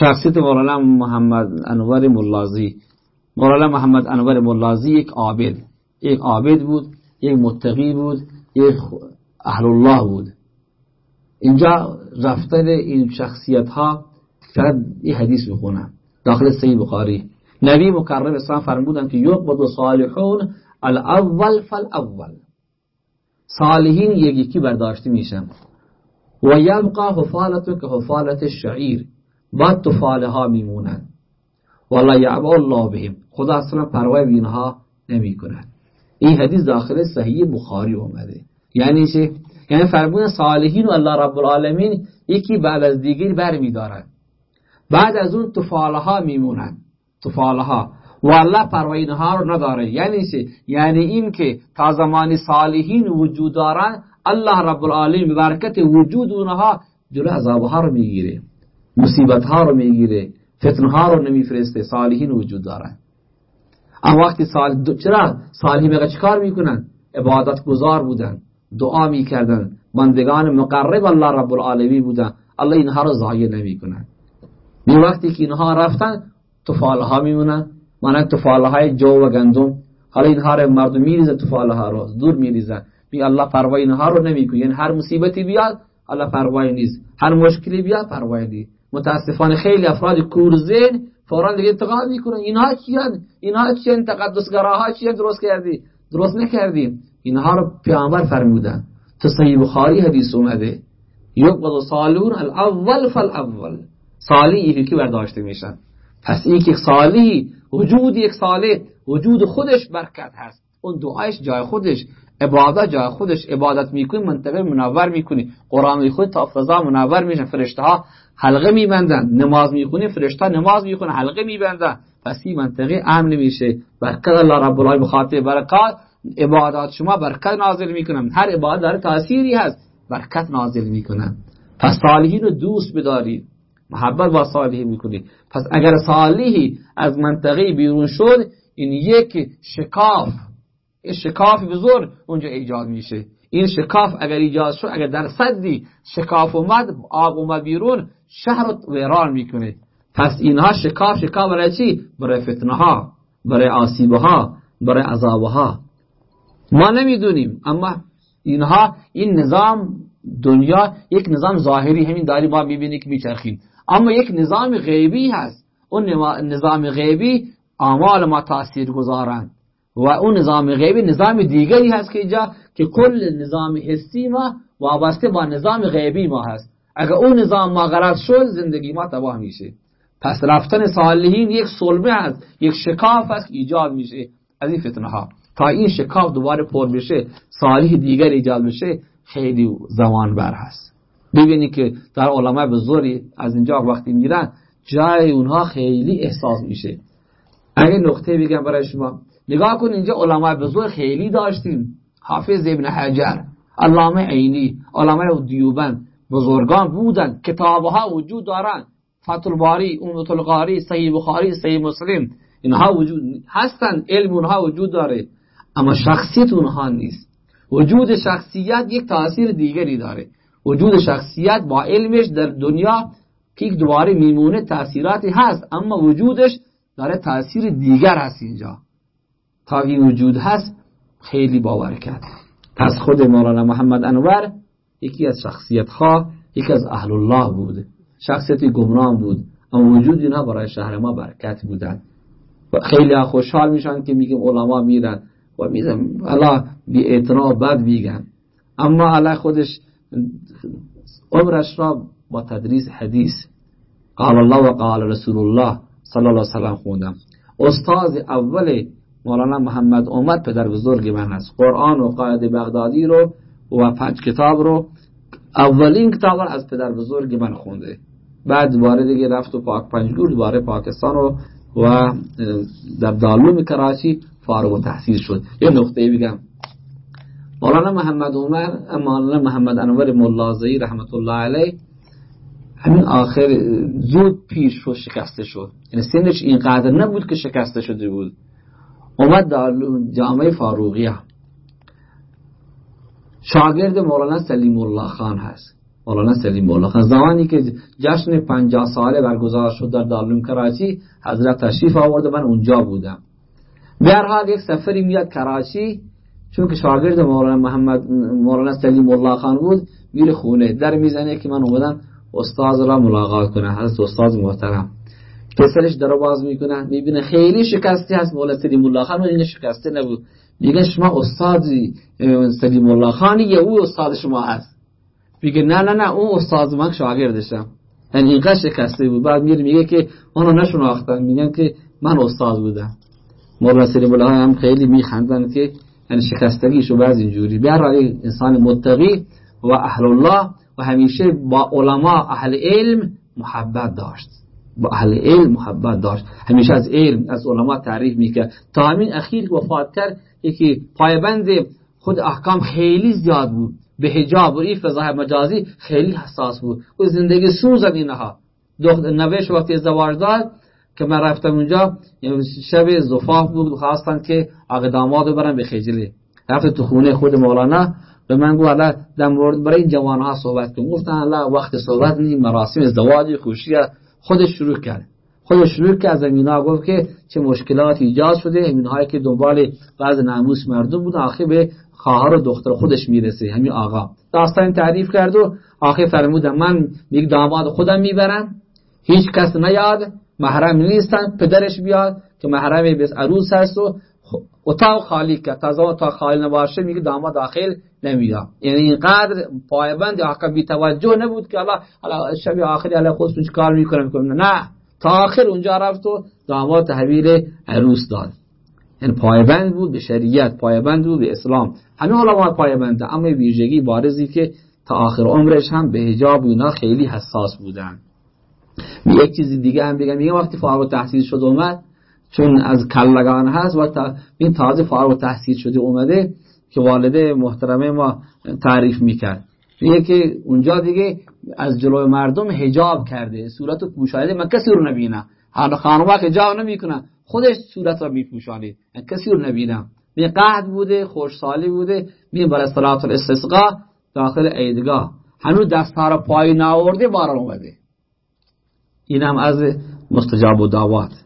شخصیت مولانا محمد انور ملازی. مولانا محمد انور ملازی یک عابد. یک عابد بود یک متقی بود یک اهل الله بود. اینجا رفتن این شخصیت ها شاید این حدیث بخونم داخل صحیح بخاری. نبی مکرم اسلام فرمودن که یقبض صالحون الاول فالاول. صالحین یکی برداشته میشن. و یبقى حفالتو که حفالت شعیر. بعد تو ها میمونن والله یعبا الله بهم. خدا اصلا پروای اینها نمی کند این حدیث داخل صحیح بخاری اومده. یعنی چه؟ یعنی فرمون صالحین و الله رب العالمین یکی بعد از دیگری بر میدارن بعد از اون تفاله ها میمونن. تفاله ها و الله پروای اینها رو نداره. یعنی چه؟ یعنی این که تا زمان صالحین وجود دارن الله رب العالمین برکت وجود اونها جلو عذابها رو می‌گیره. مصیبت ها رو می‌گیره فتن ها رو نمیفرسته صالحین وجود دارن اما وقتی سال چرا؟ صالحین مگه چیکار می‌کنن؟ عبادت گذار بودن دعا می‌کردن بندگان مقرب الله رب العالمین بودن. الله اینها رو ضایع نمی‌کنن. می وقتی که اینها رفتن تفاله ها میمونن. مانند تفاله های جو و گندم. حالا اینها رو مردم میریزن تفاله ها رو دور میریزن می الله پروای اینها رو نمی‌کنه. یعنی هر مصیبتی بیاد الله پروای نیست. هر مشکلی بیاد پروای نیست. متاسفانه خیلی افراد کورزین فورا دیگه انتقاد می‌کنن. اینها کیان؟ اینها کیان؟ تقدسگراها چیان درست کردی؟ درست نکردی. اینها رو پیامبر فرمودن. تو صحیح بخاری حدیث اومده. یقبض صالون الاول فالاول. صالحی که برداشته میشن. پس این که صالحی وجود یک صالح وجود خودش برکت هست. اون دعایش جای خودش. عبادت جای خودش عبادت می‌کنی منطقه منور می‌کنی. قرآن خود تا فضا منور میشن فرشته ها حلقه میبندن. نماز می‌خونی فرشته نماز می‌خونه حلقه میبندن. پس این منطقه امن میشه برکت الله رب العالمین بخاطر برکات عبادات شما برکت نازل می‌کنم هر عبادت داره تأثیری هست. برکت نازل می‌کنم پس صالحین رو دوست بدارید محبت با صالحین می‌کنید پس اگر صالحی از منطقه بیرون شد این یک شکاف شکاف بزرگ اونجا ایجاد میشه. این شکاف اگر ایجاد شد اگر در صدی شکاف اومد آب اومد بیرون شهر رو ویران می‌کنه. پس اینها شکاف شکاف برای چی؟ برای فتنه برای آسیبه برای عذابه ها ما نمی‌دونیم اما اینها این نظام دنیا یک نظام ظاهری همین داری ما می‌بینی که میچرخیم. اما یک نظام غیبی هست. اون نظام غیبی اعمال ما تاثیر گذارند و اون نظام غیبی نظام دیگری هست که اینجا که کل نظام حسی ما وابسته با نظام غیبی ما هست. اگر اون نظام ما غرض شد زندگی ما تباه میشه. پس رفتن صالحین یک صلبه هست یک شکاف هست ایجاد میشه از این فتنه ها تا این شکاف دوباره پر بشه صالح دیگر ایجاد بشه خیلی زمان بر هست. ببینی که در علماء بزرگی از اینجا وقتی میرن جای اونها خیلی احساس میشه. اگه نقطه بگم برای شما نگاه کن اینجا علماء بزرگ خیلی داشتیم. حافظ ابن حجر علامه عینی علامه دیوبند بزرگان بودن کتابها وجود دارن. فتح الباری امت القاری صحیح بخاری صحیح مسلم اینها وجود هستن علم اونها وجود داره. اما شخصیت اونها نیست. وجود شخصیت یک تاثیر دیگری داره. وجود شخصیت با علمش در دنیا که دوباره میمونه تاثیراتی هست اما وجودش داره تاثیر دیگر هست اینجا. تا وجود هست خیلی باور کرد. پس خود مولانا محمد انور یکی از شخصیت ها یکی از اهل الله بود. شخصیت گمران بود. اما وجود اینا برای شهر ما برکت بودن و خیلی خوشحال میشن که میگیم علما میرن و میزن الله بی اعتنا بد میگن. اما الله خودش عمرش را با تدریس حدیث قال الله و قال رسول الله صلی الله علیه وسلم خوندم. استاد اول مولانا محمد اومد پدر بزرگ من است قرآن و قاعد بغدادی رو و پنج کتاب رو اولین کتاب رو از پدر بزرگ من خونده. بعد دوباره دیگه رفت و پاک پنجگور دوباره پاکستان رو و در دالوم کراچی فارغ و تحصیل شد. یه نقطه بگم. مولانا محمد عمر مولانا محمد انور ملازعی رحمت الله علیه همین آخر زود پیش شد شکسته شد. یعنی سنش اینقدر نبود که شکسته شده بود. اومد در جامعه فاروقیه. شاگرد مولانا سلیم الله خان هست. مولانا سلیم الله خان. زمانی که جشن پنجاه ساله برگزار شد در دارالعلوم کراچی حضرت تشریف آورده من اونجا بودم. به هر حال یک سفری میاد کراچی چون که شاگرد مولانا محمد مولانا سلیم الله خان بود میره خونه. در می‌زنه که من اومدم استاد را ملاقات کنه حضرت استاد محترم. پسرش در باز می‌کنه می‌بینه خیلی شکسته هست مولانا سلیم الله خان این شکسته نبود. میگه شما استاد سلیم الله خانی یا او استاد شما هست. میگه نه نه نه اون استاد من شاگردشم. یعنی اینقدر شکسته بود. بعد میره میگه که اونو نشناختن. میگن که من استاد بودم. مولانا سلیم الله هم خیلی میخندن که یعنی شکستگیشو بعض اینجوری. به انسان متقی و اهل الله و همیشه با علما اهل علم محبت داشت. با اهل علم محبت داشت. همیشه از علم از علما تعریف می‌کرد. تا همین اخیر وفات کرد یکی پایبند خود احکام خیلی زیاد بود. به حجاب و این فضای مجازی خیلی حساس بود. و زندگی سوز اینها نوش وقتی ازدواج داد که من رفتم اونجا شب زفاف بود خواستن که اقدامات برن به خجله رفت تو خونه خود مولانا. به من گفت حالا در مورد برای این جوان ها صحبت کن. گفتن الله وقت صحبت نیم مراسم ازدواج خوشی خودش شروع کرد. خودش شروع کرد از امینا گفت که چه مشکلات ایجاد شده. همین هایی که دنبال بعض ناموس مردم بود آخر به خواهر و دختر خودش می‌رسه همین آقا. داستان تعریف کرد و آخر فرمودم من یک داماد خودم می‌برم هیچ کس نیاد محرم نیستن پدرش بیاد که محرم بیس عروس هست و اتاق خالی که تازه اتاق خالی نباشه میگه داماد داخل نمیاد. یعنی اینقدر پایبند احکام بی توجه نبود که الله شب آخری الله خودش کار می‌کنه می‌کنه؟ نه. تا آخر اونجا رفت و داماد تحویل عروس داد. یعنی پایبند بود به شریعت پایبند بود به اسلام. همه علما پایبند. اما ویژگی بارزی که تا آخر عمرش هم به حجاب اینا خیلی حساس بودن. یک چیز دیگه هم بگم. میگم وقتی فارغ تحصیل شد اومد چون از کلگان هست و این تازه فارغ تحصیل شده اومده که والده محترمه ما تعریف می‌کرد. که اونجا دیگه از جلوی مردم حجاب کرده. صورت پوشانده من کسی رو نبینم. حالا خانوما حجاب نمی‌کنه خودش صورت رو میپوشانید من کسی رو نبینم. می قهد بوده خوشسالی بوده. می برای صلات الاستسقا داخل عیدگاه. هنوز دست پای ناورده باران اومده. اینم از مستجاب و دعوات.